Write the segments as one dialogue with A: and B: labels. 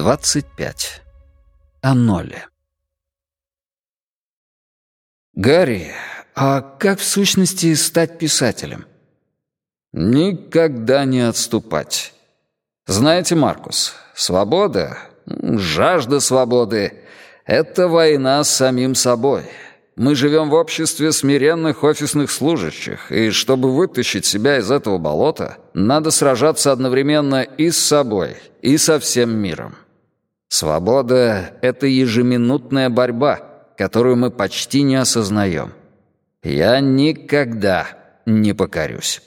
A: 25. О Ноле. «Гарри, а как в сущности стать писателем?» «Никогда не отступать. Знаете, Маркус, свобода, жажда свободы — это война с самим собой. Мы живем в обществе смиренных офисных служащих, и чтобы вытащить себя из этого болота, надо сражаться одновременно и с собой, и со всем миром. Свобода — это ежеминутная борьба, которую мы почти не осознаем. Я никогда не покорюсь.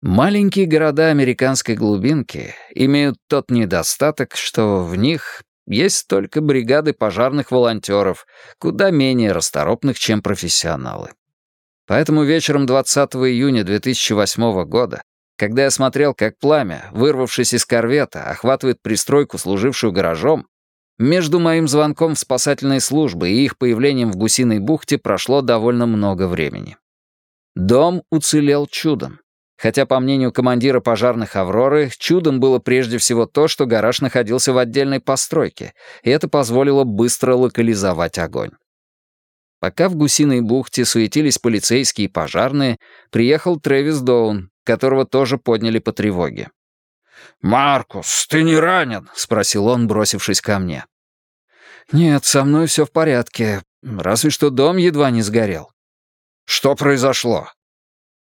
A: Маленькие города американской глубинки имеют тот недостаток, что в них есть только бригады пожарных волонтеров, куда менее расторопных, чем профессионалы. Поэтому вечером 20 июня 2008 года когда я смотрел, как пламя, вырвавшись из корвета, охватывает пристройку, служившую гаражом, между моим звонком в спасательные службы и их появлением в Гусиной бухте прошло довольно много времени. Дом уцелел чудом. Хотя, по мнению командира пожарных «Авроры», чудом было прежде всего то, что гараж находился в отдельной постройке, и это позволило быстро локализовать огонь. Пока в Гусиной бухте суетились полицейские и пожарные, приехал Трэвис Доун, которого тоже подняли по тревоге. «Маркус, ты не ранен?» — спросил он, бросившись ко мне. «Нет, со мной все в порядке. Разве что дом едва не сгорел». «Что произошло?»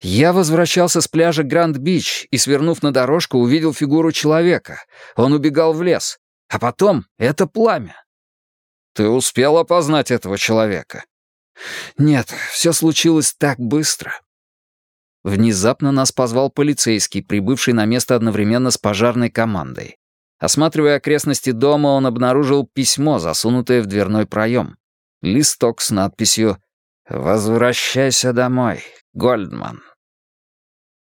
A: Я возвращался с пляжа Гранд-Бич и, свернув на дорожку, увидел фигуру человека. Он убегал в лес. А потом это пламя. Ты успел опознать этого человека? Нет, все случилось так быстро. Внезапно нас позвал полицейский, прибывший на место одновременно с пожарной командой. Осматривая окрестности дома, он обнаружил письмо, засунутое в дверной проем. Листок с надписью «Возвращайся домой, Гольдман».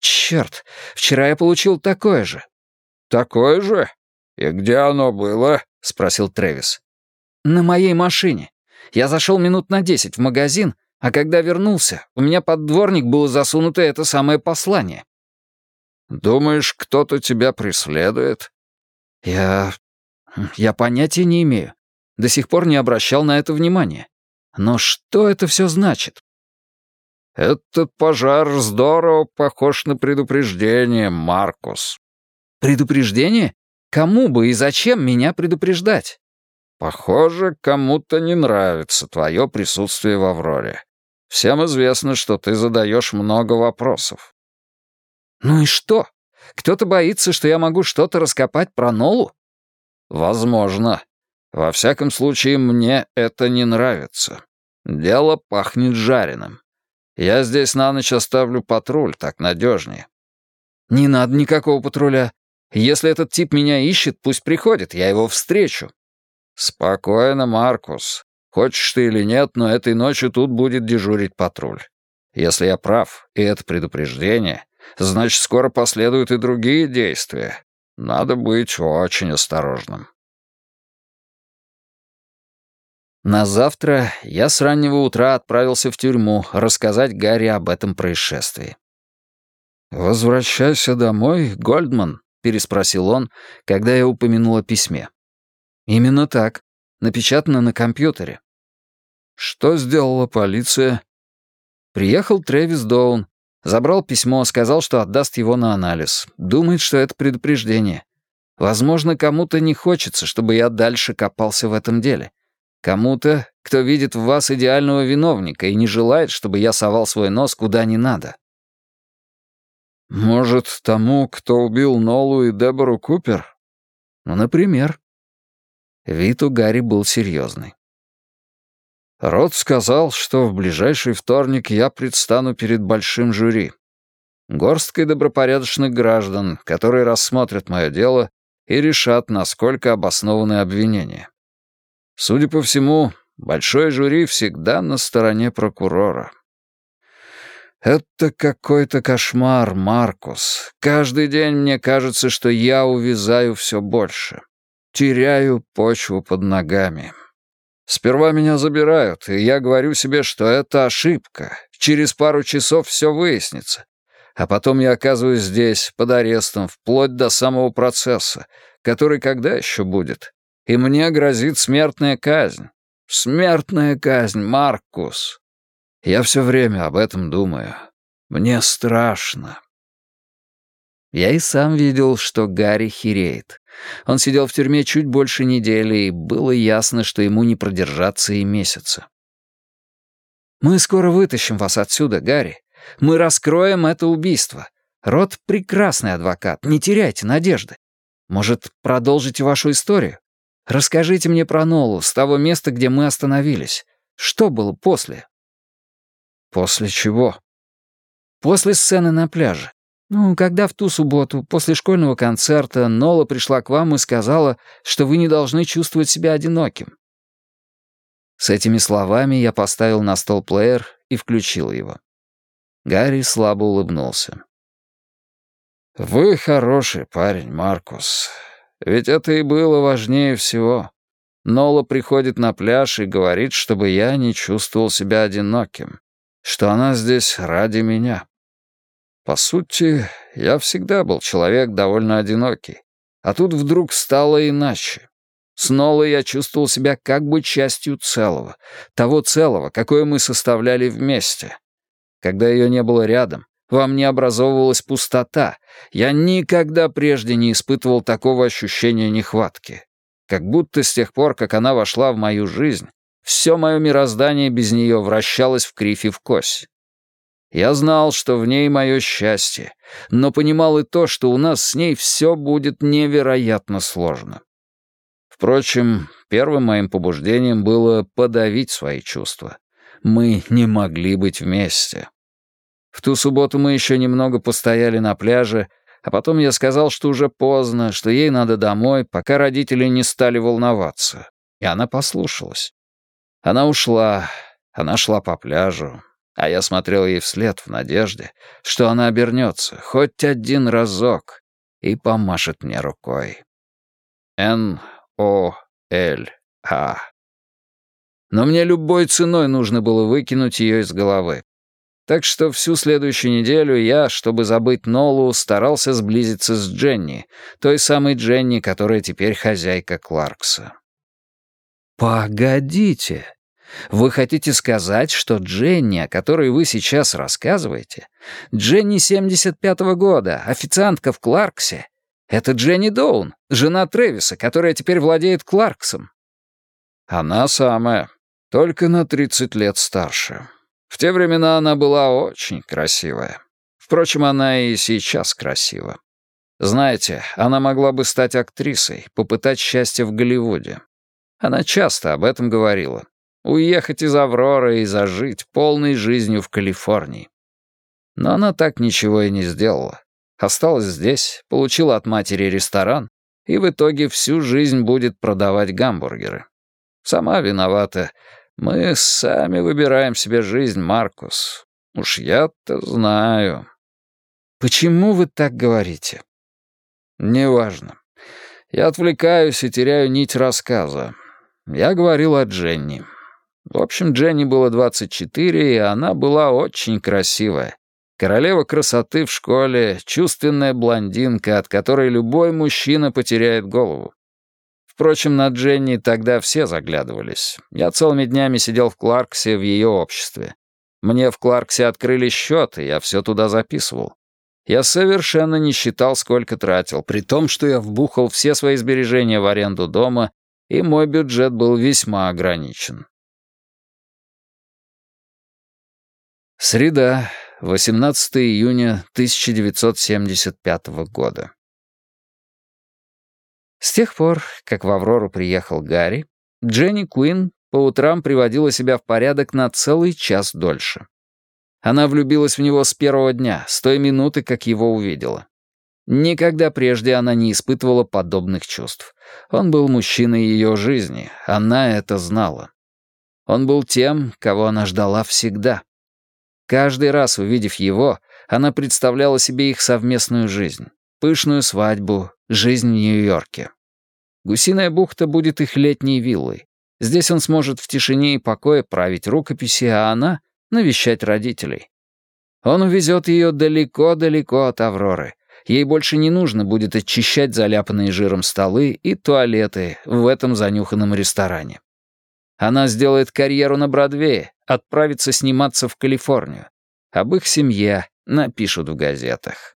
A: «Черт, вчера я получил такое же». «Такое же? И где оно было?» — спросил Трэвис. «На моей машине. Я зашел минут на десять в магазин, а когда вернулся, у меня под дворник было засунуто это самое послание. «Думаешь, кто-то тебя преследует?» «Я... я понятия не имею. До сих пор не обращал на это внимания. Но что это все значит?» «Этот пожар здорово похож на предупреждение, Маркус». «Предупреждение? Кому бы и зачем меня предупреждать?» «Похоже, кому-то не нравится твое присутствие в Авроре. Всем известно, что ты задаешь много вопросов». «Ну и что? Кто-то боится, что я могу что-то раскопать про Нолу?» «Возможно. Во всяком случае, мне это не нравится. Дело пахнет жареным. Я здесь на ночь оставлю патруль, так надежнее». «Не надо никакого патруля. Если этот тип меня ищет, пусть приходит, я его встречу». «Спокойно, Маркус. Хочешь ты или нет, но этой ночью тут будет дежурить патруль. Если я прав, и это предупреждение, значит, скоро последуют и другие действия. Надо быть очень осторожным. На завтра я с раннего утра отправился в тюрьму рассказать Гарри об этом происшествии. «Возвращайся домой, Гольдман?» — переспросил он, когда я упомянул о письме. «Именно так. Напечатано на компьютере. Что сделала полиция? Приехал Трэвис Доун. Забрал письмо, сказал, что отдаст его на анализ. Думает, что это предупреждение. Возможно, кому-то не хочется, чтобы я дальше копался в этом деле. Кому-то, кто видит в вас идеального виновника и не желает, чтобы я совал свой нос куда не надо. Может, тому, кто убил Нолу и Дебору Купер? Ну, например. Вид у Гарри был серьезный. Рот сказал, что в ближайший вторник я предстану перед большим жюри. Горсткой добропорядочных граждан, которые рассмотрят мое дело и решат, насколько обоснованы обвинения. Судя по всему, большое жюри всегда на стороне прокурора. «Это какой-то кошмар, Маркус. Каждый день мне кажется, что я увязаю все больше. Теряю почву под ногами. Сперва меня забирают, и я говорю себе, что это ошибка. Через пару часов все выяснится. А потом я оказываюсь здесь, под арестом, вплоть до самого процесса, который когда еще будет? И мне грозит смертная казнь. Смертная казнь, Маркус. Я все время об этом думаю. Мне страшно. Я и сам видел, что Гарри хереет. Он сидел в тюрьме чуть больше недели, и было ясно, что ему не продержаться и месяца. «Мы скоро вытащим вас отсюда, Гарри. Мы раскроем это убийство. Рот — прекрасный адвокат, не теряйте надежды. Может, продолжите вашу историю? Расскажите мне про Нолу с того места, где мы остановились. Что было после?» «После чего?» «После сцены на пляже. Ну, когда в ту субботу, после школьного концерта, Нола пришла к вам и сказала, что вы не должны чувствовать себя одиноким». С этими словами я поставил на стол плеер и включил его. Гарри слабо улыбнулся. «Вы хороший парень, Маркус. Ведь это и было важнее всего. Нола приходит на пляж и говорит, чтобы я не чувствовал себя одиноким, что она здесь ради меня. По сути, я всегда был человек довольно одинокий, а тут вдруг стало иначе. С Нолой я чувствовал себя как бы частью целого, того целого, какое мы составляли вместе. Когда ее не было рядом, во мне образовывалась пустота. Я никогда прежде не испытывал такого ощущения нехватки. Как будто с тех пор, как она вошла в мою жизнь, все мое мироздание без нее вращалось в кривь и в кось. Я знал, что в ней мое счастье, но понимал и то, что у нас с ней все будет невероятно сложно. Впрочем, первым моим побуждением было подавить свои чувства. Мы не могли быть вместе. В ту субботу мы еще немного постояли на пляже, а потом я сказал, что уже поздно, что ей надо домой, пока родители не стали волноваться. И она послушалась. Она ушла, она шла по пляжу, а я смотрел ей вслед в надежде, что она обернется хоть один разок и помашет мне рукой. Н-О-Л-А. Но мне любой ценой нужно было выкинуть ее из головы. Так что всю следующую неделю я, чтобы забыть Нолу, старался сблизиться с Дженни, той самой Дженни, которая теперь хозяйка Кларкса. «Погодите. Вы хотите сказать, что Дженни, о которой вы сейчас рассказываете, Дженни 75-го года, официантка в Кларксе, это Дженни Доун, жена Трэвиса, которая теперь владеет Кларксом?» «Она самая, только на 30 лет старше», в те времена она была очень красивая. Впрочем, она и сейчас красива. Знаете, она могла бы стать актрисой, попытать счастье в Голливуде. Она часто об этом говорила. Уехать из Авроры и зажить полной жизнью в Калифорнии. Но она так ничего и не сделала. Осталась здесь, получила от матери ресторан и в итоге всю жизнь будет продавать гамбургеры. Сама виновата, мы сами выбираем себе жизнь, Маркус. Уж я-то знаю. Почему вы так говорите? Неважно. Я отвлекаюсь и теряю нить рассказа. Я говорил о Дженни. В общем, Дженни было 24, и она была очень красивая. Королева красоты в школе, чувственная блондинка, от которой любой мужчина потеряет голову. Впрочем, на Дженни тогда все заглядывались. Я целыми днями сидел в Кларксе в ее обществе. Мне в Кларксе открыли счет, и я все туда записывал. Я совершенно не считал, сколько тратил, при том, что я вбухал все свои сбережения в аренду дома, и мой бюджет был весьма ограничен. Среда, 18 июня 1975 года. С тех пор, как в «Аврору» приехал Гарри, Дженни Куин по утрам приводила себя в порядок на целый час дольше. Она влюбилась в него с первого дня, с той минуты, как его увидела. Никогда прежде она не испытывала подобных чувств. Он был мужчиной ее жизни, она это знала. Он был тем, кого она ждала всегда. Каждый раз, увидев его, она представляла себе их совместную жизнь, пышную свадьбу, жизнь в Нью-Йорке. Гусиная бухта будет их летней виллой. Здесь он сможет в тишине и покое править рукописи, а она — навещать родителей. Он увезет ее далеко-далеко от Авроры. Ей больше не нужно будет очищать заляпанные жиром столы и туалеты в этом занюханном ресторане. Она сделает карьеру на Бродвее, отправится сниматься в Калифорнию. Об их семье напишут в газетах.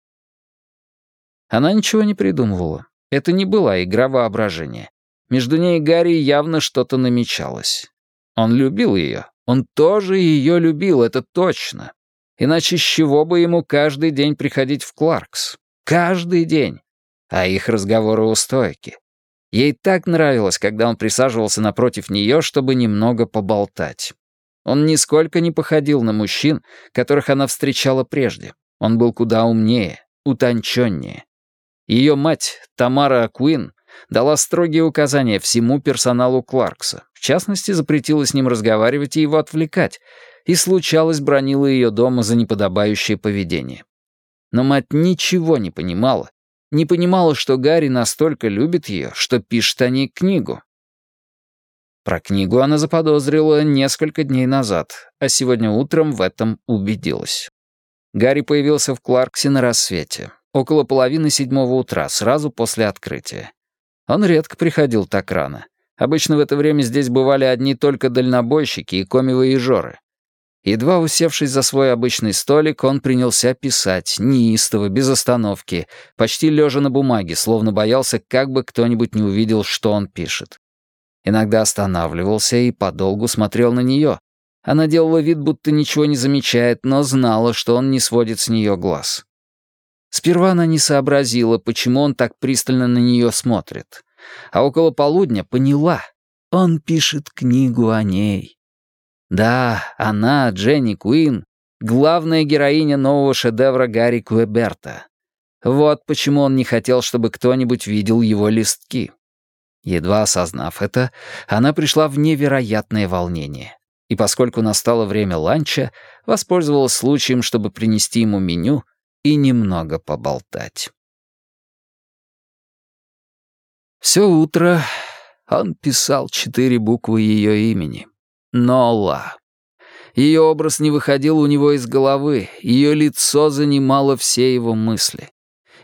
A: Она ничего не придумывала. Это не была игра воображения. Между ней и Гарри явно что-то намечалось. Он любил ее. Он тоже ее любил, это точно. Иначе с чего бы ему каждый день приходить в Кларкс? Каждый день. А их разговоры у стойки. Ей так нравилось, когда он присаживался напротив нее, чтобы немного поболтать. Он нисколько не походил на мужчин, которых она встречала прежде. Он был куда умнее, утонченнее. Ее мать, Тамара Акуин, дала строгие указания всему персоналу Кларкса. В частности, запретила с ним разговаривать и его отвлекать, и случалось бронила ее дома за неподобающее поведение. Но мать ничего не понимала, не понимала, что Гарри настолько любит ее, что пишет о ней книгу. Про книгу она заподозрила несколько дней назад, а сегодня утром в этом убедилась. Гарри появился в Кларксе на рассвете, около половины седьмого утра, сразу после открытия. Он редко приходил так рано. Обычно в это время здесь бывали одни только дальнобойщики и комивые жоры. Едва усевшись за свой обычный столик, он принялся писать, неистово, без остановки, почти лежа на бумаге, словно боялся, как бы кто-нибудь не увидел, что он пишет. Иногда останавливался и подолгу смотрел на нее. Она делала вид, будто ничего не замечает, но знала, что он не сводит с нее глаз. Сперва она не сообразила, почему он так пристально на нее смотрит. А около полудня поняла. Он пишет книгу о ней. Да, она, Дженни Куин, главная героиня нового шедевра Гарри Куэберта. Вот почему он не хотел, чтобы кто-нибудь видел его листки. Едва осознав это, она пришла в невероятное волнение. И поскольку настало время ланча, воспользовалась случаем, чтобы принести ему меню и немного поболтать. Все утро он писал четыре буквы ее имени. Нола. Ее образ не выходил у него из головы, ее лицо занимало все его мысли.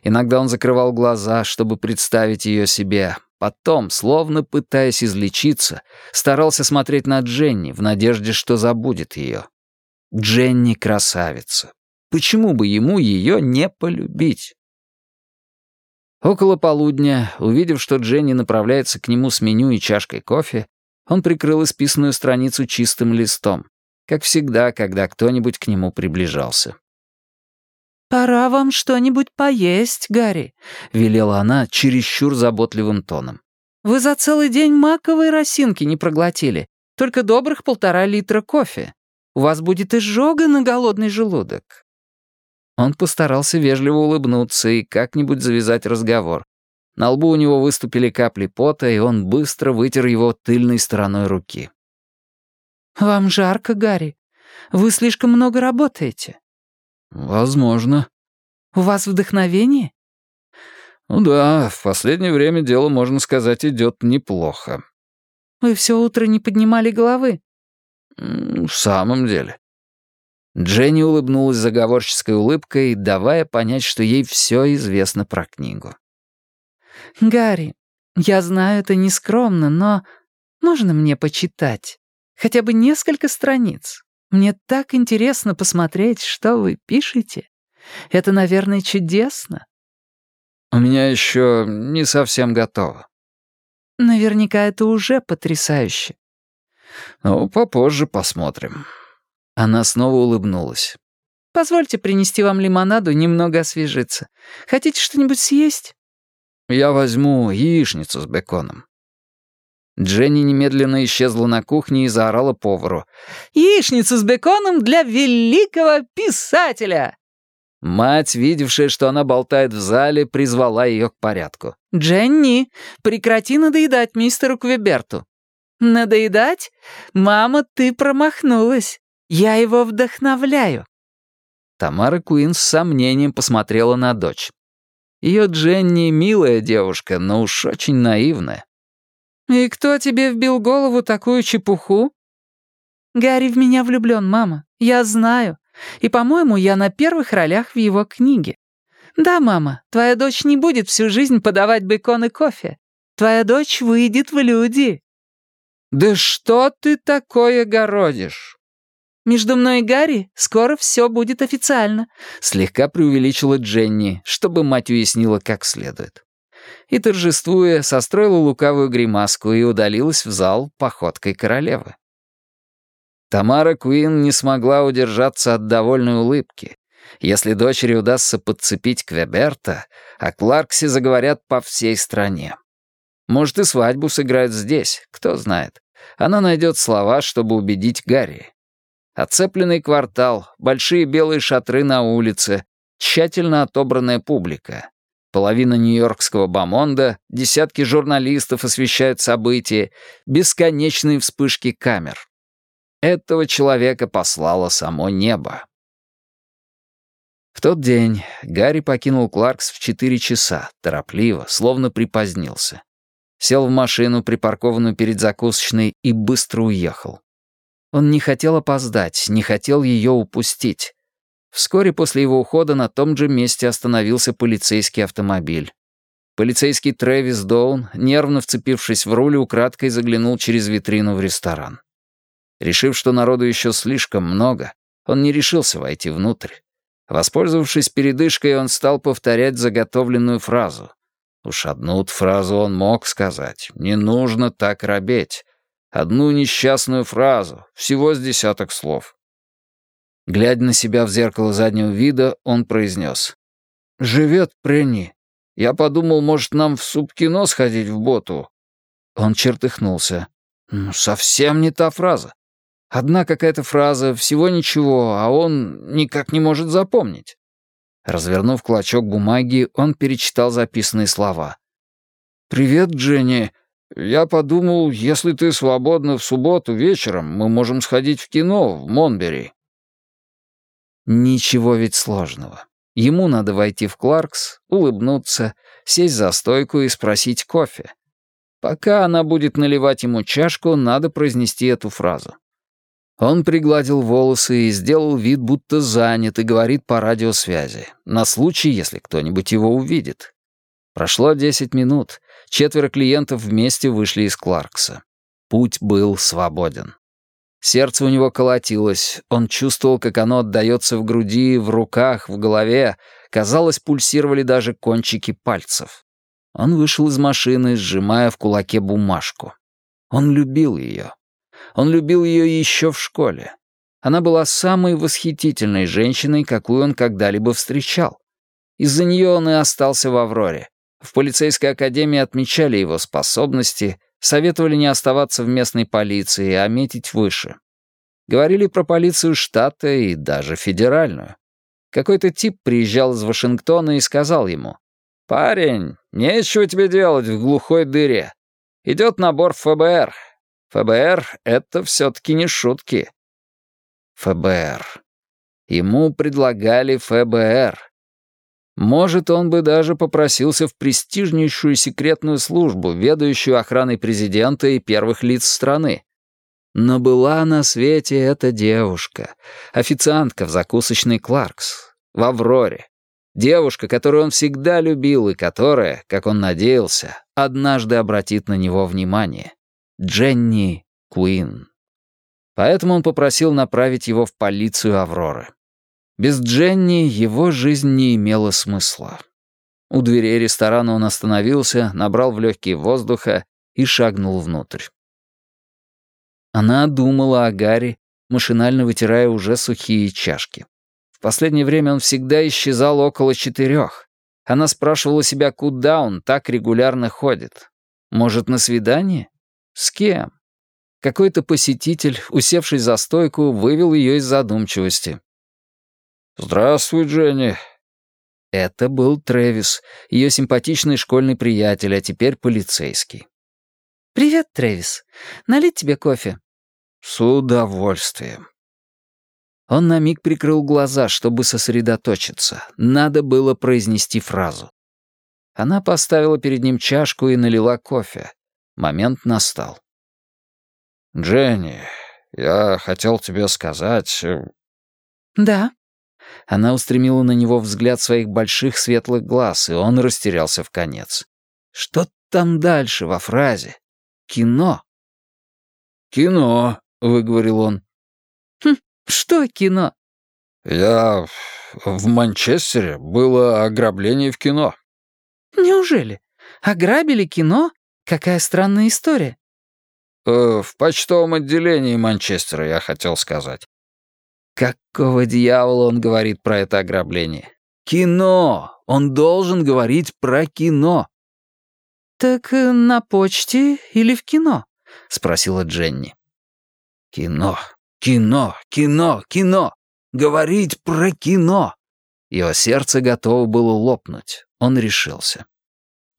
A: Иногда он закрывал глаза, чтобы представить ее себе. Потом, словно пытаясь излечиться, старался смотреть на Дженни в надежде, что забудет ее. Дженни красавица. Почему бы ему ее не полюбить? Около полудня, увидев, что Дженни направляется к нему с меню и чашкой кофе, он прикрыл исписанную страницу чистым листом, как всегда, когда кто-нибудь к нему приближался.
B: «Пора вам что-нибудь поесть, Гарри», — велела она чересчур заботливым тоном. «Вы за целый день маковой росинки не проглотили, только добрых полтора литра кофе. У вас будет изжога на голодный желудок».
A: Он постарался вежливо улыбнуться и как-нибудь завязать разговор, на лбу у него выступили капли пота, и он быстро вытер его тыльной стороной руки.
B: «Вам жарко, Гарри? Вы слишком много работаете?»
A: «Возможно».
B: «У вас вдохновение?»
A: «Ну да, в последнее время дело, можно сказать, идет неплохо».
B: «Вы все утро не поднимали головы?»
A: «В самом деле». Дженни улыбнулась заговорческой улыбкой, давая понять, что ей все известно про книгу.
B: «Гарри, я знаю, это нескромно, но можно мне почитать? Хотя бы несколько страниц. Мне так интересно посмотреть, что вы пишете. Это, наверное, чудесно».
A: «У меня еще не совсем готово».
B: «Наверняка это уже потрясающе».
A: «Ну, попозже посмотрим». Она снова улыбнулась.
B: «Позвольте принести вам лимонаду немного освежиться. Хотите что-нибудь съесть?»
A: Я возьму яичницу с беконом». Дженни немедленно исчезла на кухне и заорала повару.
B: «Яичницу с беконом для великого писателя!»
A: Мать, видевшая, что она болтает в зале, призвала ее к порядку.
B: «Дженни, прекрати надоедать мистеру Квеберту». «Надоедать? Мама, ты промахнулась. Я его вдохновляю».
A: Тамара Куин с сомнением посмотрела на дочь. Ее Дженни милая девушка, но уж очень наивная.
B: «И кто тебе вбил голову такую чепуху?» «Гарри в меня влюблен, мама. Я знаю. И, по-моему, я на первых ролях в его книге. Да, мама, твоя дочь не будет всю жизнь подавать бекон и кофе. Твоя дочь выйдет в люди».
A: «Да что ты такое городишь?»
B: «Между мной и Гарри скоро все будет официально», —
A: слегка преувеличила Дженни, чтобы мать уяснила как следует. И, торжествуя, состроила лукавую гримаску и удалилась в зал походкой королевы. Тамара Куин не смогла удержаться от довольной улыбки. Если дочери удастся подцепить Квеберта, о Кларксе заговорят по всей стране. Может, и свадьбу сыграют здесь, кто знает. Она найдет слова, чтобы убедить Гарри. Оцепленный квартал, большие белые шатры на улице, тщательно отобранная публика. Половина нью-йоркского бомонда, десятки журналистов освещают события, бесконечные вспышки камер. Этого человека послало само небо. В тот день Гарри покинул Кларкс в четыре часа, торопливо, словно припозднился. Сел в машину, припаркованную перед закусочной, и быстро уехал. Он не хотел опоздать, не хотел ее упустить. Вскоре после его ухода на том же месте остановился полицейский автомобиль. Полицейский Трэвис Доун, нервно вцепившись в руль, украдкой заглянул через витрину в ресторан. Решив, что народу еще слишком много, он не решился войти внутрь. Воспользовавшись передышкой, он стал повторять заготовленную фразу. Уж одну фразу он мог сказать. «Не нужно так робеть». Одну несчастную фразу, всего с десяток слов. Глядя на себя в зеркало заднего вида, он произнес. «Живет Пренни. Я подумал, может, нам в суп-кино сходить в боту?» Он чертыхнулся. «Ну, совсем не та фраза. Одна какая-то фраза, всего ничего, а он никак не может запомнить. Развернув клочок бумаги, он перечитал записанные слова. «Привет, Дженни. Я подумал, если ты свободна в субботу вечером, мы можем сходить в кино в Монбери». Ничего ведь сложного. Ему надо войти в Кларкс, улыбнуться, сесть за стойку и спросить кофе. Пока она будет наливать ему чашку, надо произнести эту фразу. Он пригладил волосы и сделал вид, будто занят и говорит по радиосвязи, на случай, если кто-нибудь его увидит. Прошло десять минут, четверо клиентов вместе вышли из Кларкса. Путь был свободен. Сердце у него колотилось, он чувствовал, как оно отдаётся в груди, в руках, в голове, казалось, пульсировали даже кончики пальцев. Он вышел из машины, сжимая в кулаке бумажку. Он любил её. Он любил ее еще в школе. Она была самой восхитительной женщиной, какую он когда-либо встречал. Из-за нее он и остался в «Авроре». В полицейской академии отмечали его способности, советовали не оставаться в местной полиции, а метить выше. Говорили про полицию штата и даже федеральную. Какой-то тип приезжал из Вашингтона и сказал ему, «Парень, нечего тебе делать в глухой дыре. Идет набор ФБР, ФБР — это все-таки не шутки. ФБР. Ему предлагали ФБР. Может, он бы даже попросился в престижнейшую секретную службу, ведающую охраной президента и первых лиц страны. Но была на свете эта девушка, официантка в закусочной Кларкс, в Авроре. Девушка, которую он всегда любил и которая, как он надеялся, однажды обратит на него внимание. Дженни Куин. Поэтому он попросил направить его в полицию Авроры. Без Дженни его жизнь не имела смысла. У дверей ресторана он остановился, набрал в легкие воздуха и шагнул внутрь. Она думала о Гарри, машинально вытирая уже сухие чашки. В последнее время он всегда исчезал около четырех. Она спрашивала себя, куда он так регулярно ходит. Может, на свидание? С кем? Какой-то посетитель, усевший за стойку, вывел ее из задумчивости. «Здравствуй, Дженни. Это был Трэвис, ее симпатичный школьный приятель, а теперь полицейский.
B: «Привет, Трэвис. Налить тебе кофе?»
A: «С удовольствием». Он на миг прикрыл глаза, чтобы сосредоточиться. Надо было произнести фразу. Она поставила перед ним чашку и налила кофе. Момент настал. «Дженни, я хотел тебе сказать...» э,
B: «Да».
A: Она устремила на него взгляд своих больших светлых глаз, и он растерялся в конец. «Что там дальше во фразе? Кино?» «Кино», — выговорил он.
B: «Хм, что кино?»
A: «Я... в Манчестере было ограбление в кино».
B: «Неужели? Ограбили кино? Какая странная история».
A: Э, «В почтовом отделении Манчестера, я хотел сказать». Какого дьявола он говорит про это ограбление? Кино! Он должен говорить про кино.
B: «Так э, на почте или в кино?» — спросила Дженни.
A: «Кино, кино, кино, кино! Говорить про кино!» Его сердце готово было лопнуть. Он решился.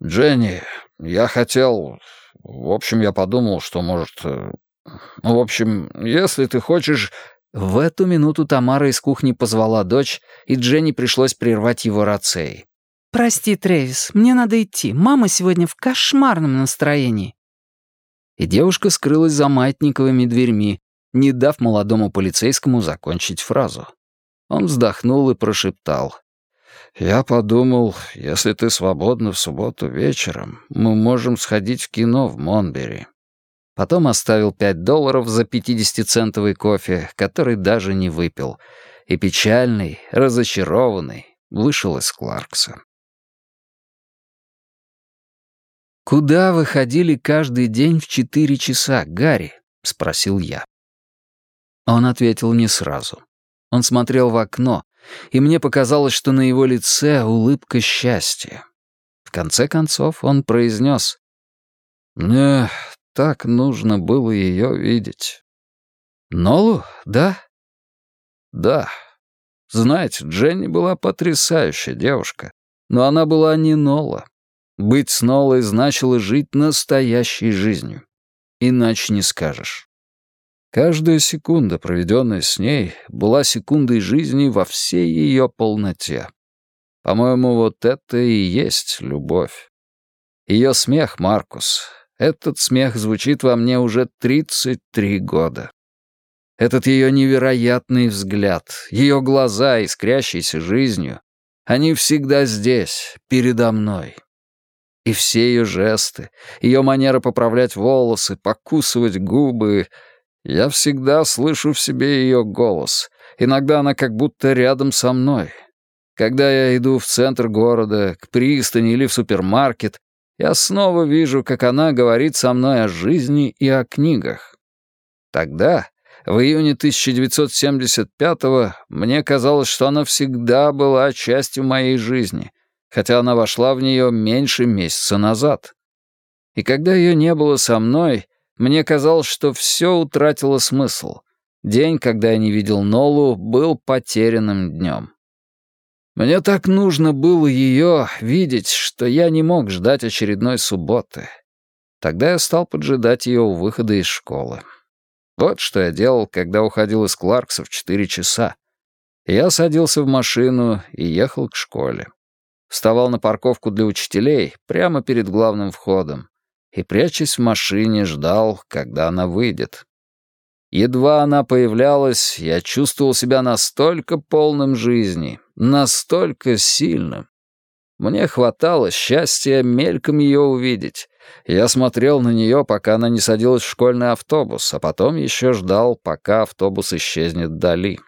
A: «Дженни, я хотел... В общем, я подумал, что, может... Э, в общем, если ты хочешь...» В эту минуту Тамара из кухни позвала дочь, и Дженни пришлось прервать его рацией.
B: «Прости, Трэвис, мне надо идти. Мама сегодня в кошмарном настроении».
A: И девушка скрылась за маятниковыми дверьми, не дав молодому полицейскому закончить фразу. Он вздохнул и прошептал. «Я подумал, если ты свободна в субботу вечером, мы можем сходить в кино в Монбери». Потом оставил пять долларов за 50-центовый кофе, который даже не выпил, и печальный, разочарованный, вышел из Кларкса. «Куда вы ходили каждый день в четыре часа, Гарри?» — спросил я. Он ответил не сразу. Он смотрел в окно, и мне показалось, что на его лице улыбка счастья. В конце концов он произнес. «Мне так нужно было ее видеть». «Нолу, да?» «Да. Знаете, Дженни была потрясающая девушка, но она была не Нола. Быть с Нолой значило жить настоящей жизнью. Иначе не скажешь. Каждая секунда, проведенная с ней, была секундой жизни во всей ее полноте. По-моему, вот это и есть любовь. Ее смех, Маркус, этот смех звучит во мне уже 33 года. Этот ее невероятный взгляд, ее глаза, искрящиеся жизнью, они всегда здесь, передо мной. И все ее жесты, ее манера поправлять волосы, покусывать губы, я всегда слышу в себе ее голос. Иногда она как будто рядом со мной. Когда я иду в центр города, к пристани или в супермаркет, я снова вижу, как она говорит со мной о жизни и о книгах. Тогда, в июне 1975-го, мне казалось, что она всегда была частью моей жизни, хотя она вошла в нее меньше месяца назад. И когда ее не было со мной, мне казалось, что все утратило смысл. День, когда я не видел Нолу, был потерянным днем. Мне так нужно было ее видеть, что я не мог ждать очередной субботы. Тогда я стал поджидать ее у выхода из школы. Вот что я делал, когда уходил из Кларкса в четыре часа. Я садился в машину и ехал к школе. Вставал на парковку для учителей прямо перед главным входом и, прячась в машине, ждал, когда она выйдет. Едва она появлялась, я чувствовал себя настолько полным жизни, настолько сильным. Мне хватало счастья мельком ее увидеть. Я смотрел на нее, пока она не садилась в школьный автобус, а потом еще ждал, пока автобус исчезнет вдали.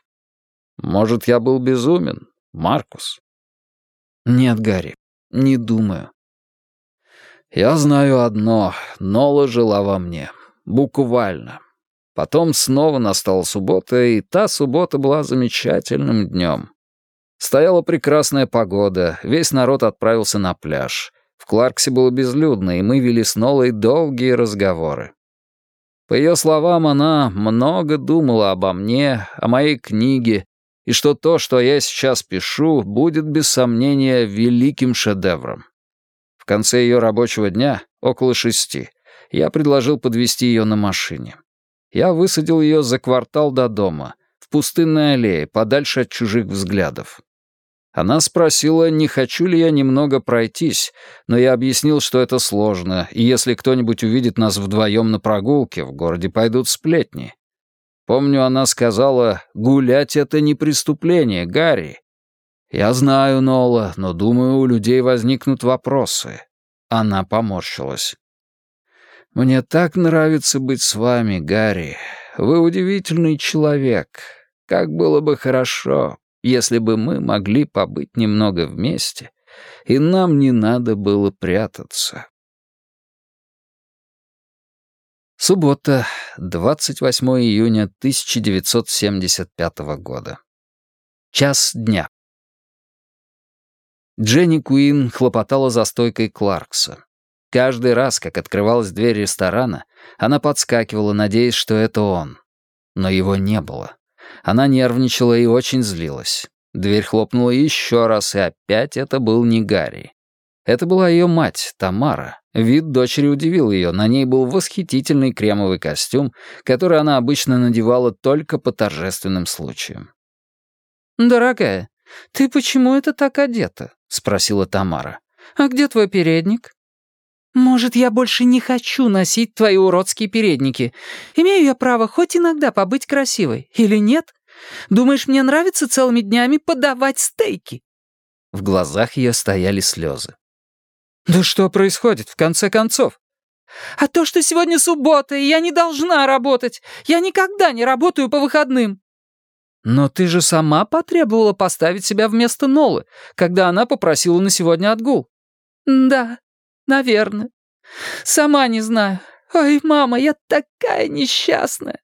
A: Может, я был безумен, Маркус? Нет, Гарри, не думаю. Я знаю одно — Нола жила во мне. Буквально. Потом снова настала суббота, и та суббота была замечательным днем. Стояла прекрасная погода, весь народ отправился на пляж. В Кларксе было безлюдно, и мы вели с Нолой долгие разговоры. По ее словам, она много думала обо мне, о моей книге, и что то, что я сейчас пишу, будет без сомнения великим шедевром. В конце ее рабочего дня, около шести, я предложил подвести ее на машине. Я высадил ее за квартал до дома, в пустынной аллее, подальше от чужих взглядов. Она спросила, не хочу ли я немного пройтись, но я объяснил, что это сложно, и если кто-нибудь увидит нас вдвоем на прогулке, в городе пойдут сплетни. Помню, она сказала, гулять — это не преступление, Гарри. Я знаю, Нола, но думаю, у людей возникнут вопросы. Она поморщилась. Мне так нравится быть с вами, Гарри. Вы удивительный человек. Как было бы хорошо, если бы мы могли побыть немного вместе, и нам не надо было прятаться. Суббота, 28 июня 1975 года. Час дня. Дженни Куин хлопотала за стойкой Кларкса. Каждый раз, как открывалась дверь ресторана, она подскакивала, надеясь, что это он. Но его не было. Она нервничала и очень злилась. Дверь хлопнула еще раз, и опять это был не Гарри. Это была ее мать, Тамара. Вид дочери удивил ее, на ней был восхитительный кремовый костюм, который она обычно надевала только по торжественным случаям.
B: «Дорогая, ты почему это так одета?» — спросила Тамара. «А где твой передник?» «Может, я больше не хочу носить твои уродские передники. Имею я право хоть иногда побыть красивой, или нет? Думаешь, мне нравится целыми днями подавать стейки?»
A: В глазах ее стояли слезы.
B: «Да что происходит, в конце концов?» «А то, что сегодня суббота, и я не должна работать. Я никогда не работаю по выходным». «Но ты же сама потребовала поставить себя вместо Нолы, когда она попросила на сегодня отгул». «Да, наверное. Сама не знаю. Ой, мама, я такая несчастная».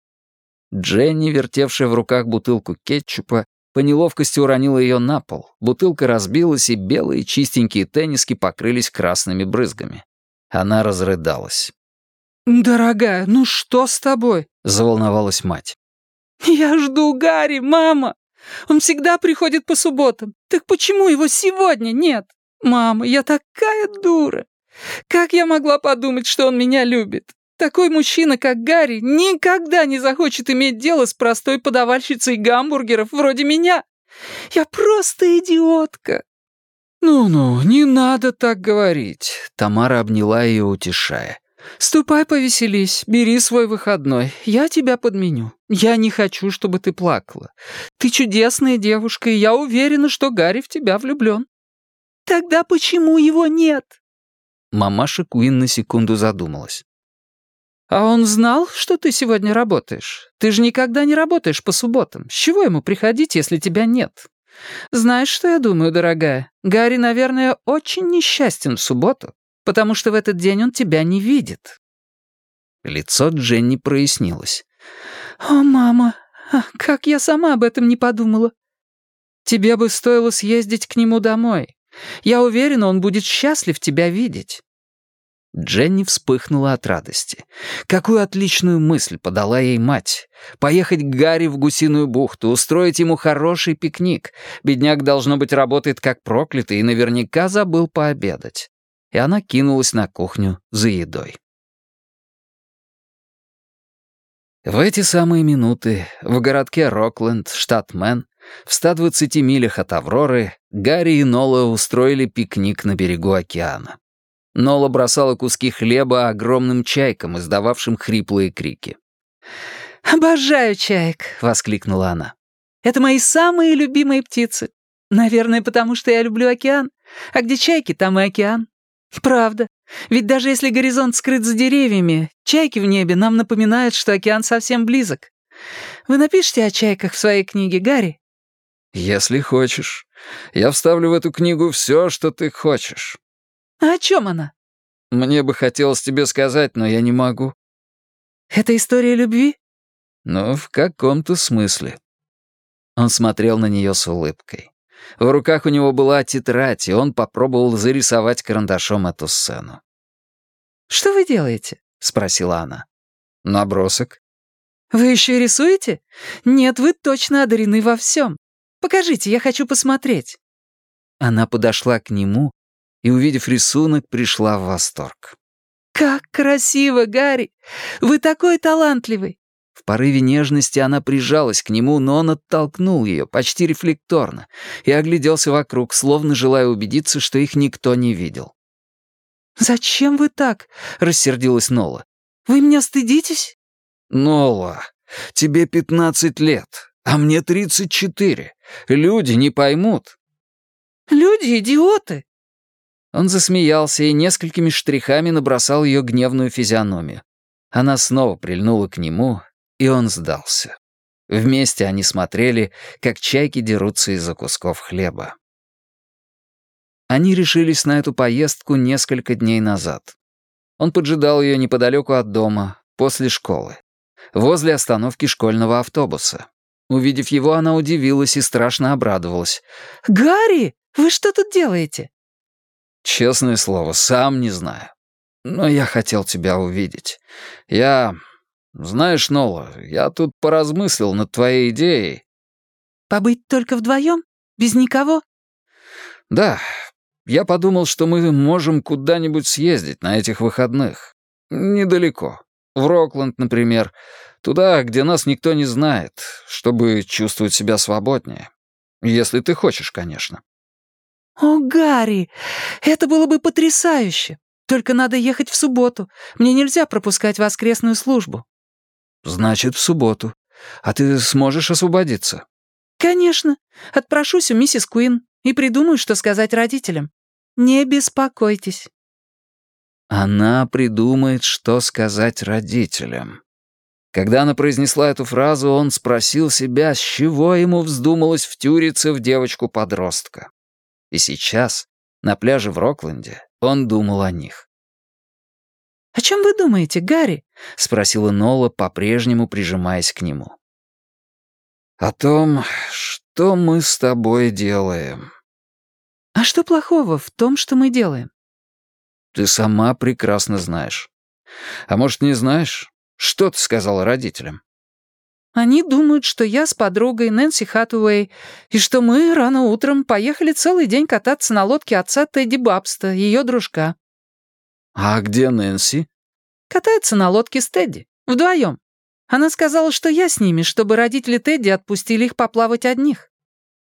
A: Дженни, вертевшая в руках бутылку кетчупа, по неловкости уронила ее на пол. Бутылка разбилась, и белые чистенькие тенниски покрылись красными брызгами. Она разрыдалась.
B: «Дорогая, ну что с тобой?» — заволновалась мать. «Я жду Гарри, мама. Он всегда приходит по субботам. Так почему его сегодня нет? Мама, я такая дура. Как я могла подумать, что он меня любит? Такой мужчина, как Гарри, никогда не захочет иметь дело с простой подавальщицей гамбургеров вроде меня. Я просто идиотка».
A: «Ну-ну, не надо так говорить», — Тамара обняла ее, утешая.
B: «Ступай повеселись, бери свой выходной, я тебя подменю. Я не хочу, чтобы ты плакала. Ты чудесная девушка, и я уверена, что Гарри в тебя влюблен». «Тогда почему его нет?»
A: Мамаша Куин на секунду задумалась.
B: «А он знал, что ты сегодня работаешь? Ты же никогда не работаешь по субботам. С чего ему приходить, если тебя нет? Знаешь, что я думаю, дорогая? Гарри, наверное, очень несчастен в субботу, потому что в этот день он тебя не видит».
A: Лицо Дженни прояснилось.
B: «О, мама, а как я сама об этом не подумала. Тебе бы стоило съездить к нему домой. Я уверена, он будет счастлив тебя видеть.
A: Дженни вспыхнула от радости. Какую отличную мысль подала ей мать. Поехать к Гарри в Гусиную бухту, устроить ему хороший пикник. Бедняк, должно быть, работает как проклятый и наверняка забыл пообедать. И она кинулась на кухню за едой. В эти самые минуты в городке Рокленд, штат Мэн, в 120 милях от Авроры, Гарри и Нола устроили пикник на берегу океана. Нола бросала куски хлеба огромным чайкам, издававшим хриплые крики.
B: «Обожаю чаек!» — воскликнула она. «Это мои самые любимые птицы. Наверное, потому что я люблю океан. А где чайки, там и океан. Правда. Ведь даже если горизонт скрыт за деревьями, чайки в небе нам напоминают, что океан совсем близок. Вы напишите о чайках в своей книге, Гарри?»
A: «Если хочешь. Я вставлю в эту книгу все, что ты хочешь».
B: «А о чем она?»
A: «Мне бы хотелось тебе сказать, но я не могу».
B: «Это история любви?»
A: «Ну, в каком-то смысле». Он смотрел на нее с улыбкой. В руках у него была тетрадь, и он попробовал зарисовать карандашом эту сцену.
B: «Что вы делаете?» — спросила она.
A: «Набросок».
B: «Вы еще и рисуете? Нет, вы точно одарены во всем. Покажите, я хочу посмотреть». Она подошла к нему и, увидев рисунок, пришла в восторг. «Как красиво, Гарри! Вы такой талантливый!» В порыве нежности она прижалась к нему, но он оттолкнул ее, почти рефлекторно, и огляделся вокруг, словно желая убедиться, что их никто не видел. «Зачем вы так?» — рассердилась Нола. «Вы меня стыдитесь?»
A: «Нола, тебе пятнадцать лет, а мне тридцать четыре. Люди не поймут».
B: «Люди — идиоты!»
A: Он засмеялся и несколькими штрихами набросал ее гневную физиономию. Она снова прильнула к нему, и он сдался. Вместе они смотрели, как чайки дерутся из-за кусков хлеба. Они решились на эту поездку несколько дней назад. Он поджидал ее неподалеку от дома, после школы, возле остановки школьного автобуса. Увидев его, она удивилась и страшно обрадовалась.
B: «Гарри, вы что тут делаете?»
A: Честное слово, сам не знаю. Но я хотел тебя увидеть. Я... Знаешь, Нола, я тут поразмыслил над твоей идеей.
B: Побыть только вдвоем? Без никого?
A: Да. Я подумал, что мы можем куда-нибудь съездить на этих выходных. Недалеко. В Рокленд, например. Туда, где нас никто не знает, чтобы чувствовать себя свободнее. Если ты хочешь, конечно.
B: «О, Гарри, это было бы потрясающе! Только надо ехать в субботу. Мне нельзя пропускать воскресную службу».
A: «Значит, в субботу. А ты сможешь освободиться?»
B: «Конечно. Отпрошусь у миссис Куин и придумаю, что сказать родителям. Не беспокойтесь».
A: Она придумает, что сказать родителям. Когда она произнесла эту фразу, он спросил себя, с чего ему вздумалось втюриться в девочку-подростка. И сейчас, на пляже в Рокленде, он думал о них.
B: «О чем вы думаете, Гарри?»
A: — спросила Нола, по-прежнему прижимаясь к нему. «О том, что мы с тобой делаем».
B: «А что плохого в том, что мы делаем?»
A: «Ты сама прекрасно знаешь. А может, не знаешь? Что ты сказала родителям?»
B: Они думают, что я с подругой Нэнси Хатуэй, и что мы рано утром поехали целый день кататься на лодке отца Тедди Бабста, ее дружка».
A: «А где Нэнси?»
B: «Катается на лодке с Тедди. Вдвоем. Она сказала, что я с ними, чтобы родители Тедди отпустили их поплавать одних».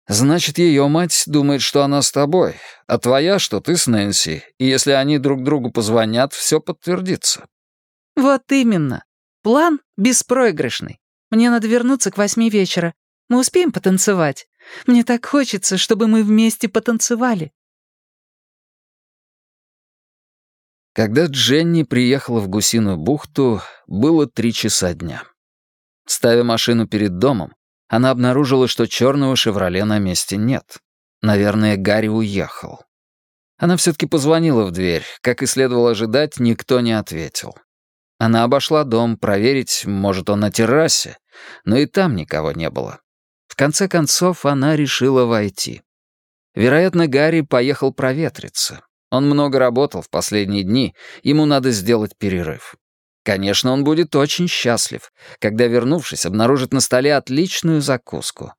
A: «Значит, ее мать думает, что она с тобой, а твоя, что ты с Нэнси, и если они друг другу позвонят, все подтвердится».
B: «Вот именно. План беспроигрышный. Мне надо вернуться к восьми вечера. Мы успеем потанцевать? Мне так хочется, чтобы мы вместе потанцевали».
A: Когда Дженни приехала в Гусиную бухту, было три часа дня. Ставя машину перед домом, она обнаружила, что черного «Шевроле» на месте нет. Наверное, Гарри уехал. Она все-таки позвонила в дверь. Как и следовало ожидать, никто не ответил. Она обошла дом, проверить, может, он на террасе, но и там никого не было. В конце концов, она решила войти. Вероятно, Гарри поехал проветриться. Он много работал в последние дни, ему надо сделать перерыв. Конечно, он будет очень счастлив, когда, вернувшись, обнаружит на столе отличную закуску.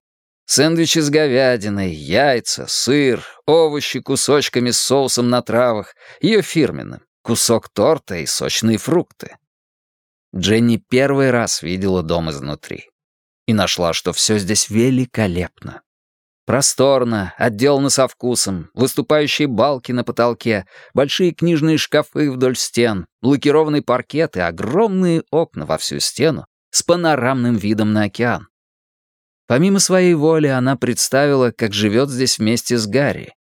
A: Сэндвичи с говядиной, яйца, сыр, овощи кусочками с соусом на травах, ее фирменным, кусок торта и сочные фрукты. Дженни первый раз видела дом изнутри. И нашла, что все здесь великолепно. Просторно, отделано со вкусом, выступающие балки на потолке, большие книжные шкафы вдоль стен, лакированный паркет и огромные окна во всю стену с панорамным видом на океан. Помимо своей воли она представила, как живет здесь вместе с Гарри.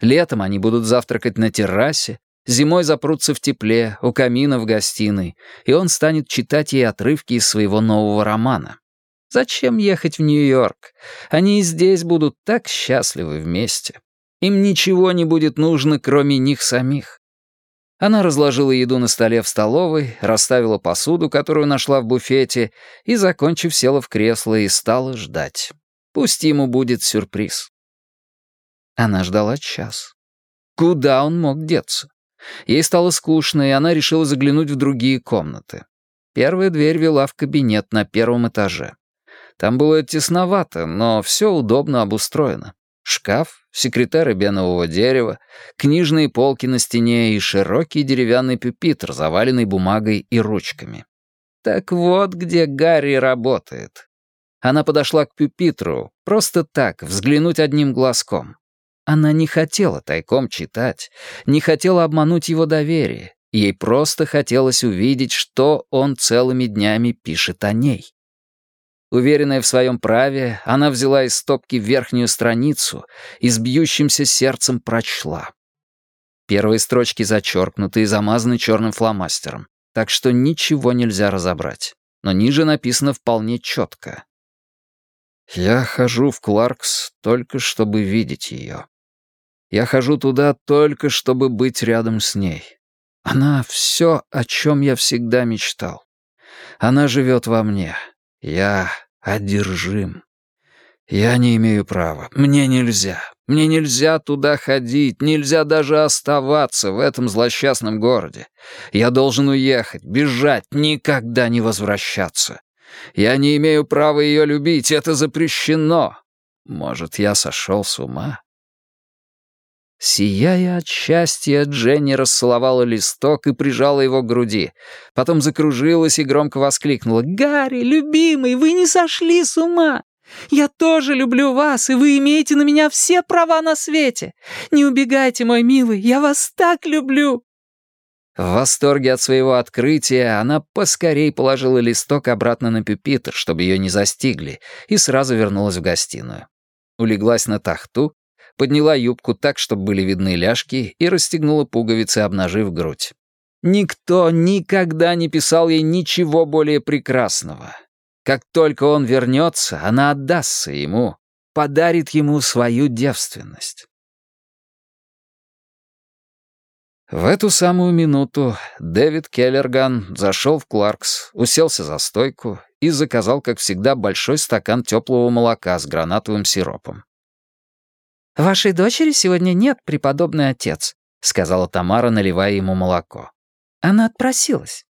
A: Летом они будут завтракать на террасе, Зимой запрутся в тепле, у камина в гостиной, и он станет читать ей отрывки из своего нового романа. Зачем ехать в Нью-Йорк? Они и здесь будут так счастливы вместе. Им ничего не будет нужно, кроме них самих. Она разложила еду на столе в столовой, расставила посуду, которую нашла в буфете, и, закончив, села в кресло и стала ждать. Пусть ему будет сюрприз. Она ждала час. Куда он мог деться? Ей стало скучно, и она решила заглянуть в другие комнаты. Первая дверь вела в кабинет на первом этаже. Там было тесновато, но все удобно обустроено. Шкаф, секретарь бенового дерева, книжные полки на стене и широкий деревянный пюпитр, заваленный бумагой и ручками. Так вот где Гарри работает. Она подошла к пюпитру, просто так, взглянуть одним глазком. Она не хотела тайком читать, не хотела обмануть его доверие. Ей просто хотелось увидеть, что он целыми днями пишет о ней. Уверенная в своем праве, она взяла из стопки верхнюю страницу и с бьющимся сердцем прочла. Первые строчки зачеркнуты и замазаны черным фломастером, так что ничего нельзя разобрать. Но ниже написано вполне четко. «Я хожу в Кларкс только чтобы видеть ее. Я хожу туда только чтобы быть рядом с ней. Она — все, о чем я всегда мечтал. Она живет во мне. Я одержим. Я не имею права. Мне нельзя. Мне нельзя туда ходить, нельзя даже оставаться в этом злосчастном городе. Я должен уехать, бежать, никогда не возвращаться. Я не имею права ее любить, это запрещено. Может, я сошел с ума? Сияя от счастья, Дженни расцеловала листок и прижала его к груди. Потом закружилась и громко воскликнула. «Гарри, любимый, вы не сошли с ума! Я тоже люблю вас, и вы имеете на меня все права на свете! Не убегайте, мой милый, я вас так люблю!» В восторге от своего открытия она поскорей положила листок обратно на пюпитр, чтобы ее не застигли, и сразу вернулась в гостиную. Улеглась на тахту, подняла юбку так, чтобы были видны ляжки, и расстегнула пуговицы, обнажив грудь. Никто никогда не писал ей ничего более прекрасного. Как только он вернется, она отдастся ему, подарит ему свою девственность. В эту самую минуту Дэвид Келлерган зашел в Кларкс, уселся за стойку и заказал, как всегда, большой стакан теплого молока с гранатовым сиропом.
B: «Вашей дочери сегодня нет, преподобный отец», — сказала Тамара, наливая ему молоко. «Она отпросилась».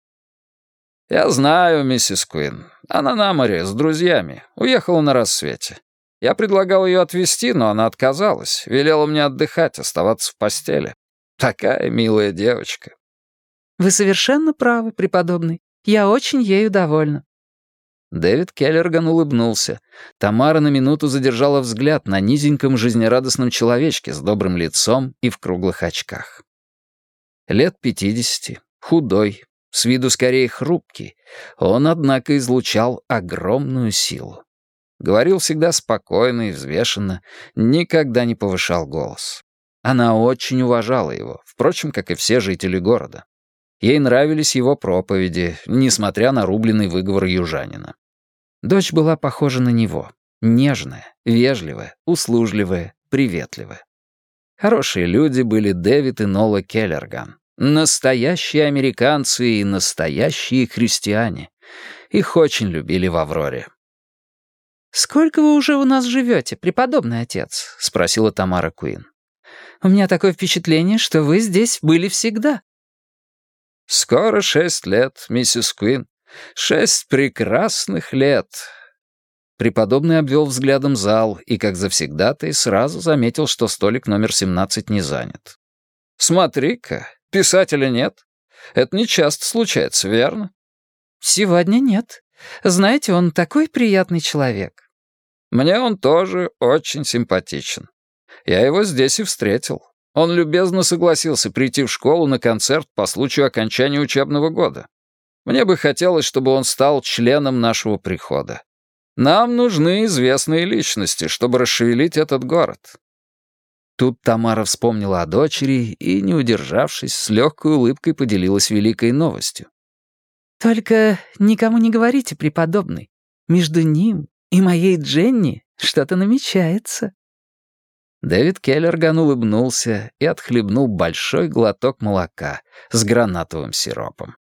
A: «Я знаю, миссис Куин. Она на море, с друзьями. Уехала на рассвете. Я предлагал ее отвезти, но она отказалась. Велела мне отдыхать, оставаться в постели. Такая милая девочка».
B: «Вы совершенно правы, преподобный. Я очень ею довольна.
A: Дэвид Келлерган улыбнулся. Тамара на минуту задержала взгляд на низеньком жизнерадостном человечке с добрым лицом и в круглых очках. Лет пятидесяти, худой, с виду скорее хрупкий, он, однако, излучал огромную силу. Говорил всегда спокойно и взвешенно, никогда не повышал голос. Она очень уважала его, впрочем, как и все жители города. Ей нравились его проповеди, несмотря на рубленый выговор южанина. Дочь была похожа на него. Нежная, вежливая, услужливая, приветливая. Хорошие люди были Дэвид и Нола Келлерган. Настоящие американцы и настоящие христиане. Их очень любили в Авроре.
B: «Сколько вы уже у нас живете, преподобный отец?» — спросила Тамара Куин. «У меня такое впечатление, что вы здесь были всегда».
A: «Скоро шесть лет, миссис Куин. Шесть прекрасных лет». Преподобный обвел взглядом зал и, как завсегдатый, сразу заметил, что столик номер 17 не занят. «Смотри-ка, писателя нет. Это не часто случается, верно?»
B: «Сегодня нет. Знаете, он такой приятный человек».
A: «Мне он тоже очень симпатичен. Я его здесь и встретил. Он любезно согласился прийти в школу на концерт по случаю окончания учебного года. Мне бы хотелось, чтобы он стал членом нашего прихода. Нам нужны известные личности, чтобы расшевелить этот город». Тут Тамара вспомнила о дочери и, не удержавшись, с легкой улыбкой поделилась великой новостью.
B: «Только никому не говорите, преподобный. Между ним и моей Дженни что-то намечается».
A: Дэвид Келлерган улыбнулся и отхлебнул большой глоток молока с гранатовым сиропом.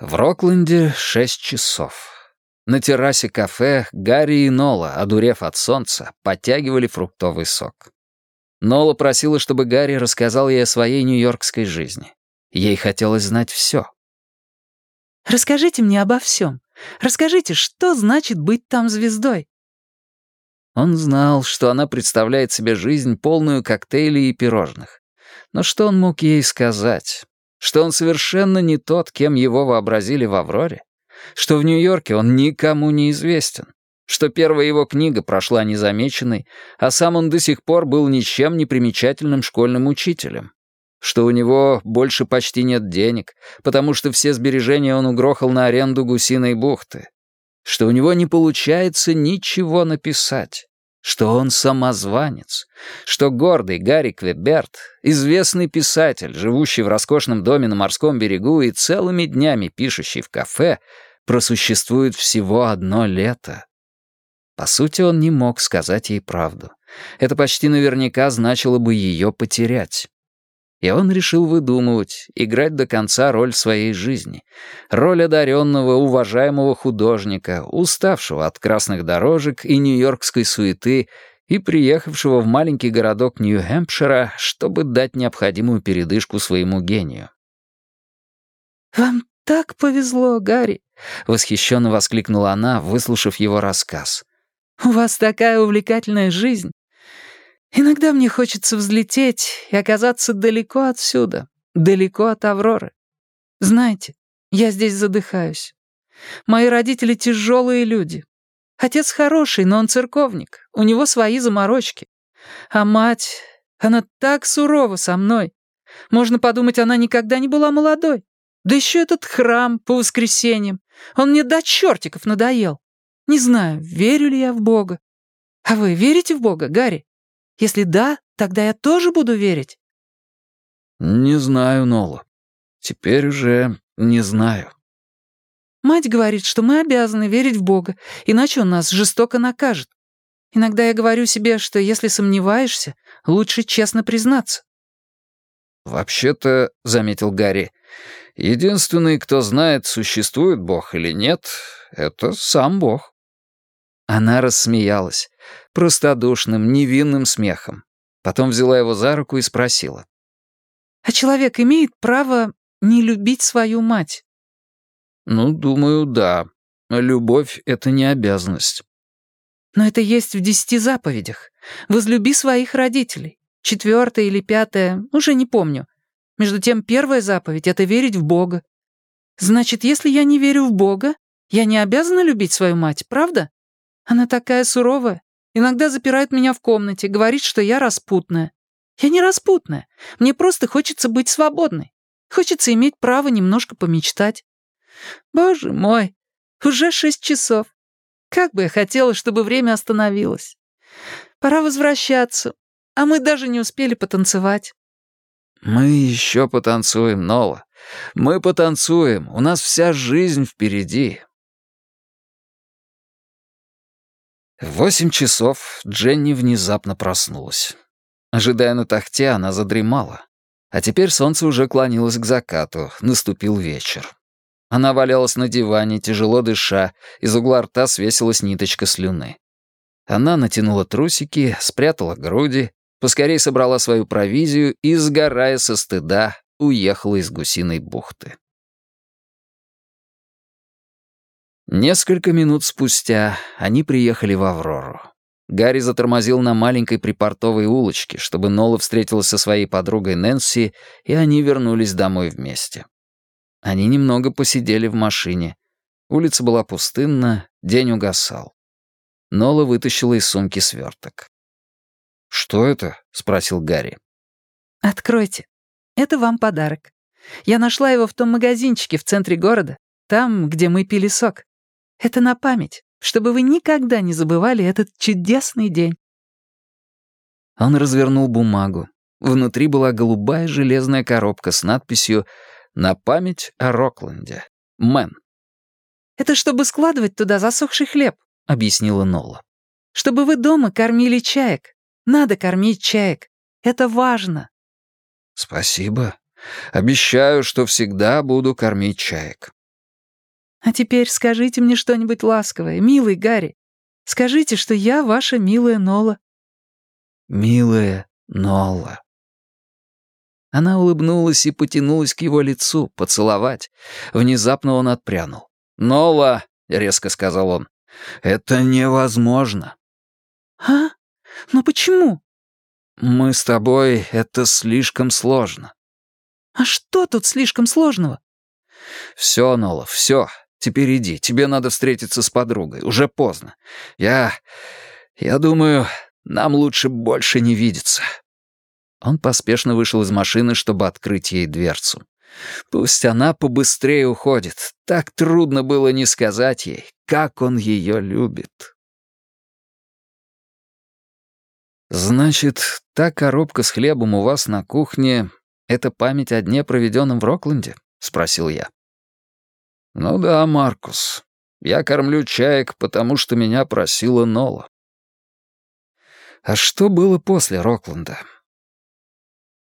A: В Рокленде шесть часов. На террасе кафе Гарри и Нола, одурев от солнца, подтягивали фруктовый сок. Нола просила, чтобы Гарри рассказал ей о своей нью-йоркской жизни. Ей хотелось знать все.
B: «Расскажите мне обо всем. Расскажите, что значит быть там звездой?»
A: Он знал, что она представляет себе жизнь, полную коктейлей и пирожных. Но что он мог ей сказать? Что он совершенно не тот, кем его вообразили в «Авроре»? Что в Нью-Йорке он никому не известен? Что первая его книга прошла незамеченной, а сам он до сих пор был ничем не примечательным школьным учителем? Что у него больше почти нет денег, потому что все сбережения он угрохал на аренду гусиной бухты? Что у него не получается ничего написать? Что он самозванец, что гордый Гарри Квеберт, известный писатель, живущий в роскошном доме на морском берегу и целыми днями пишущий в кафе, просуществует всего одно лето. По сути, он не мог сказать ей правду. Это почти наверняка значило бы ее потерять. И он решил выдумывать, играть до конца роль своей жизни. Роль одаренного, уважаемого художника, уставшего от красных дорожек и нью-йоркской суеты и приехавшего в маленький городок Нью-Хэмпшира, чтобы дать необходимую передышку своему гению.
B: «Вам так повезло, Гарри!» — восхищенно воскликнула она, выслушав его рассказ. «У вас такая увлекательная жизнь. Иногда мне хочется взлететь и оказаться далеко отсюда, далеко от Авроры. Знаете, я здесь задыхаюсь. Мои родители тяжелые люди. Отец хороший, но он церковник, у него свои заморочки. А мать, она так сурова со мной. Можно подумать, она никогда не была молодой. Да еще этот храм по воскресеньям. Он мне до чертиков надоел. Не знаю, верю ли я в Бога. А вы верите в Бога, Гарри? Если да, тогда я тоже буду верить».
A: «Не знаю, Нола. Теперь уже не знаю».
B: «Мать говорит, что мы обязаны верить в Бога, иначе он нас жестоко накажет. Иногда я говорю себе, что если сомневаешься, лучше честно признаться».
A: «Вообще-то», — заметил Гарри, — «единственный, кто знает, существует Бог или нет, это сам Бог». Она рассмеялась, простодушным, невинным смехом. Потом взяла его за руку и спросила.
B: «А человек имеет право не любить свою мать?»
A: «Ну, думаю, да. Любовь — это не обязанность».
B: «Но это есть в десяти заповедях. Возлюби своих родителей. Четвертая или пятая, уже не помню. Между тем, первая заповедь — это верить в Бога. Значит, если я не верю в Бога, я не обязана любить свою мать, правда?» Она такая суровая. Иногда запирает меня в комнате, говорит, что я распутная. Я не распутная. Мне просто хочется быть свободной. Хочется иметь право немножко помечтать. Боже мой, уже шесть часов. Как бы я хотела, чтобы время остановилось. Пора возвращаться. А мы даже не успели потанцевать.
A: Мы еще потанцуем, Нола. Мы потанцуем. У нас вся жизнь впереди. В восемь часов Дженни внезапно проснулась. Ожидая на тахте, она задремала. А теперь солнце уже клонилось к закату, наступил вечер. Она валялась на диване, тяжело дыша, из угла рта свесилась ниточка слюны. Она натянула трусики, спрятала груди, поскорей собрала свою провизию и, сгорая со стыда, уехала из гусиной бухты. Несколько минут спустя они приехали в Аврору. Гарри затормозил на маленькой припортовой улочке, чтобы Нола встретилась со своей подругой Нэнси, и они вернулись домой вместе. Они немного посидели в машине. Улица была пустынна, день угасал. Нола вытащила из сумки сверток. «Что это?» — спросил Гарри.
B: «Откройте. Это вам подарок. Я нашла его в том магазинчике в центре города, там, где мы пили сок. Это на память, чтобы вы никогда не забывали этот чудесный день».
A: Он развернул бумагу. Внутри была голубая железная коробка с надписью «На память о Рокленде. Мэн».
B: «Это чтобы складывать туда засохший хлеб», — объяснила Нола. «Чтобы вы дома кормили чаек. Надо кормить чаек. Это важно».
A: «Спасибо. Обещаю, что всегда буду кормить чаек».
B: А теперь скажите мне что-нибудь ласковое, милый Гарри. Скажите, что я ваша милая Нола».
A: «Милая Нола». Она улыбнулась и потянулась к его лицу, поцеловать. Внезапно он отпрянул. «Нола, — резко сказал он. «Это невозможно».
B: «А? Но почему?»
A: «Мы с тобой — это слишком сложно».
B: «А что тут слишком сложного?»
A: «Все, Нола, все. Теперь иди. Тебе надо встретиться с подругой. Уже поздно. Я... я думаю, нам лучше больше не видеться». Он поспешно вышел из машины, чтобы открыть ей дверцу. Пусть она побыстрее уходит. Так трудно было не сказать ей, как он ее любит. «Значит, та коробка с хлебом у вас на кухне — это память о дне, проведенном в Рокленде?» — спросил я. «Ну да, Маркус. Я кормлю чаек, потому что меня просила Нола». «А что было после Рокленда?»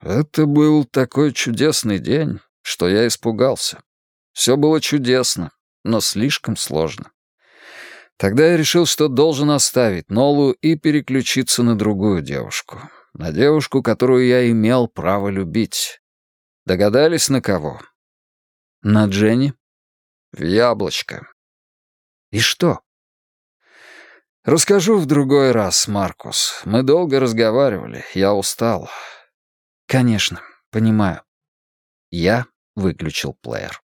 A: «Это был такой чудесный день, что я испугался. Все было чудесно, но слишком сложно. Тогда я решил, что должен оставить Нолу и переключиться на другую девушку. На девушку, которую я имел право любить. Догадались, на кого? На Дженни? В яблочко. И что? Расскажу в другой раз, Маркус. Мы долго разговаривали, я устал. Конечно, понимаю. Я выключил плеер.